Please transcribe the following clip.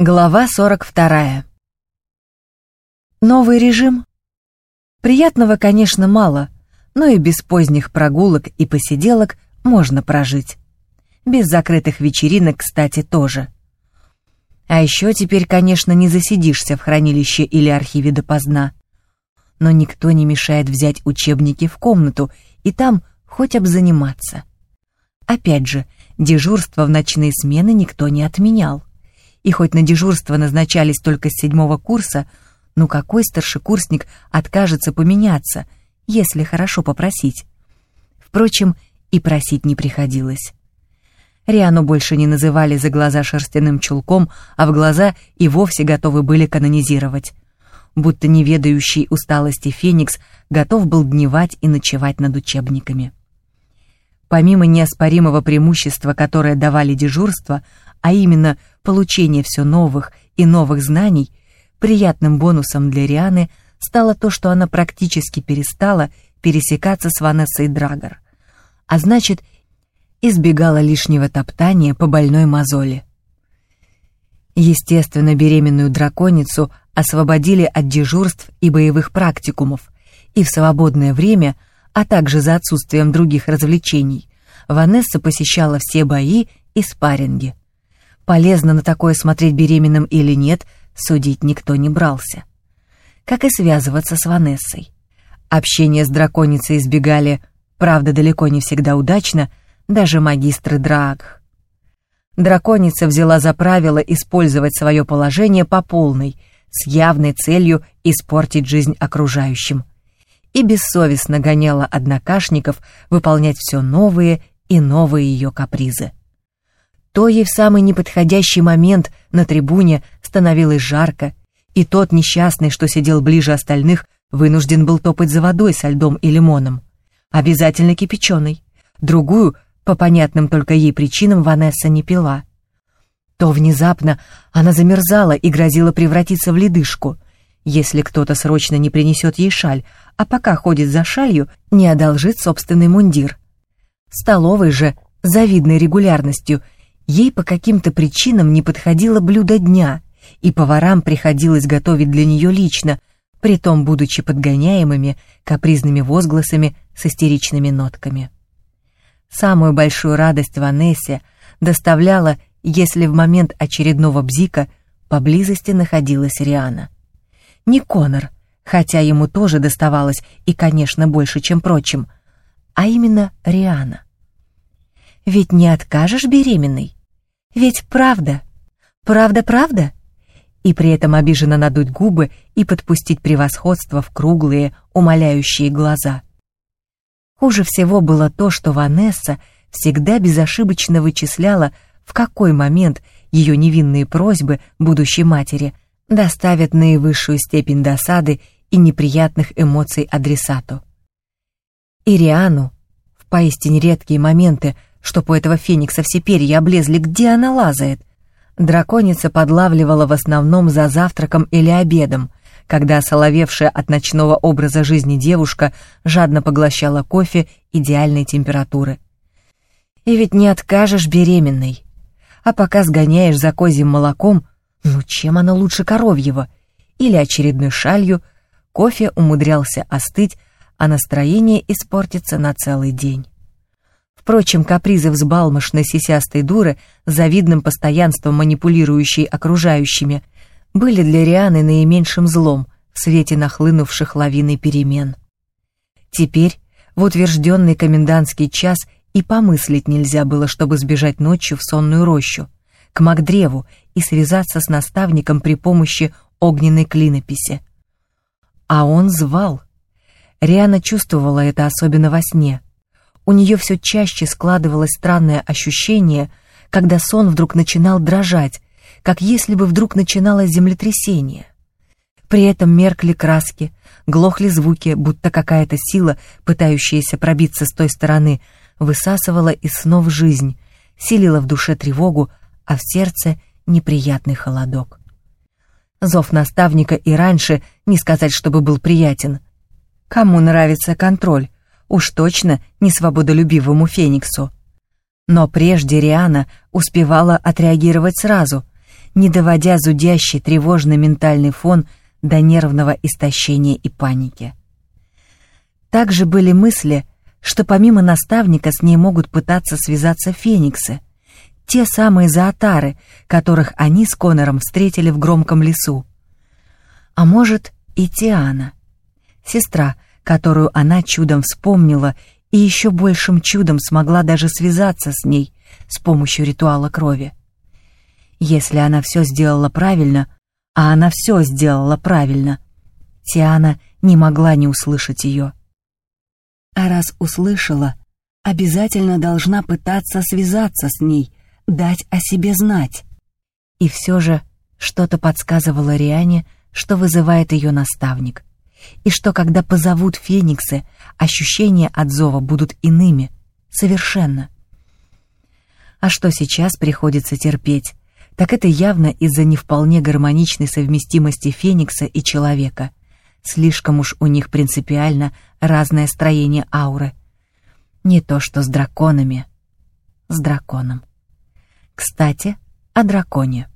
Глава 42. Новый режим? Приятного, конечно, мало, но и без поздних прогулок и посиделок можно прожить. Без закрытых вечеринок, кстати, тоже. А еще теперь, конечно, не засидишься в хранилище или архиве допоздна. Но никто не мешает взять учебники в комнату и там хоть обзаниматься. Опять же, дежурство в ночные смены никто не отменял и хоть на дежурство назначались только с седьмого курса, ну какой старшекурсник откажется поменяться, если хорошо попросить? Впрочем, и просить не приходилось. Риану больше не называли за глаза шерстяным чулком, а в глаза и вовсе готовы были канонизировать. Будто неведающий усталости Феникс готов был дневать и ночевать над учебниками. Помимо неоспоримого преимущества, которое давали дежурства, а именно получение все новых и новых знаний, приятным бонусом для Рианы стало то, что она практически перестала пересекаться с Ванессой Драгор, а значит, избегала лишнего топтания по больной мозоли. Естественно, беременную драконицу освободили от дежурств и боевых практикумов, и в свободное время, а также за отсутствием других развлечений, Ванесса посещала все бои и спарринги. Полезно на такое смотреть беременным или нет, судить никто не брался. Как и связываться с Ванессой. Общение с драконицей избегали, правда, далеко не всегда удачно, даже магистры Драагх. Драконица взяла за правило использовать свое положение по полной, с явной целью испортить жизнь окружающим. И бессовестно гоняла однокашников выполнять все новые и новые ее капризы то ей в самый неподходящий момент на трибуне становилось жарко, и тот несчастный, что сидел ближе остальных, вынужден был топать за водой со льдом и лимоном. Обязательно кипяченой. Другую, по понятным только ей причинам, Ванесса не пила. То внезапно она замерзала и грозила превратиться в ледышку, если кто-то срочно не принесет ей шаль, а пока ходит за шалью, не одолжит собственный мундир. Столовой же, завидной регулярностью, Ей по каким-то причинам не подходило блюдо дня, и поварам приходилось готовить для нее лично, притом будучи подгоняемыми капризными возгласами с истеричными нотками. Самую большую радость Ванессе доставляла, если в момент очередного бзика поблизости находилась Риана. Не Конор, хотя ему тоже доставалось и, конечно, больше, чем прочим, а именно Риана. Ведь не откажешь беременной? Ведь правда, правда-правда? И при этом обиженно надуть губы и подпустить превосходство в круглые, умоляющие глаза. Хуже всего было то, что Ванесса всегда безошибочно вычисляла, в какой момент ее невинные просьбы будущей матери доставят наивысшую степень досады и неприятных эмоций адресату. Ириану в поистине редкие моменты чтоб у этого феникса все перья облезли, где она лазает. Драконица подлавливала в основном за завтраком или обедом, когда соловевшая от ночного образа жизни девушка жадно поглощала кофе идеальной температуры. И ведь не откажешь беременной. А пока сгоняешь за козьим молоком, ну чем оно лучше коровьего? Или очередной шалью, кофе умудрялся остыть, а настроение испортится на целый день. Впрочем, капризы взбалмошной сисястой дуры, завидным постоянством манипулирующей окружающими, были для Рианы наименьшим злом в свете нахлынувших лавиной перемен. Теперь, в утвержденный комендантский час, и помыслить нельзя было, чтобы сбежать ночью в сонную рощу, к Макдреву и связаться с наставником при помощи огненной клинописи. А он звал. Риана чувствовала это особенно во сне — у нее все чаще складывалось странное ощущение, когда сон вдруг начинал дрожать, как если бы вдруг начиналось землетрясение. При этом меркли краски, глохли звуки, будто какая-то сила, пытающаяся пробиться с той стороны, высасывала из снов жизнь, силила в душе тревогу, а в сердце неприятный холодок. Зов наставника и раньше, не сказать, чтобы был приятен. Кому нравится контроль? уж точно не свободолюбивому Фениксу. Но прежде Риана успевала отреагировать сразу, не доводя зудящий тревожный ментальный фон до нервного истощения и паники. Также были мысли, что помимо наставника с ней могут пытаться связаться фениксы, те самые зоотары, которых они с Конором встретили в громком лесу. А может, и Тиана, сестра, которую она чудом вспомнила и еще большим чудом смогла даже связаться с ней с помощью ритуала крови. Если она все сделала правильно, а она все сделала правильно, Тиана не могла не услышать ее. А раз услышала, обязательно должна пытаться связаться с ней, дать о себе знать. И все же что-то подсказывало Риане, что вызывает ее наставник, и что когда позовут фениксы, ощущения от зова будут иными, совершенно. А что сейчас приходится терпеть, так это явно из-за не вполне гармоничной совместимости Феникса и человека. Слишком уж у них принципиально разное строение ауры. Не то что с драконами. С драконом. Кстати, о драконе.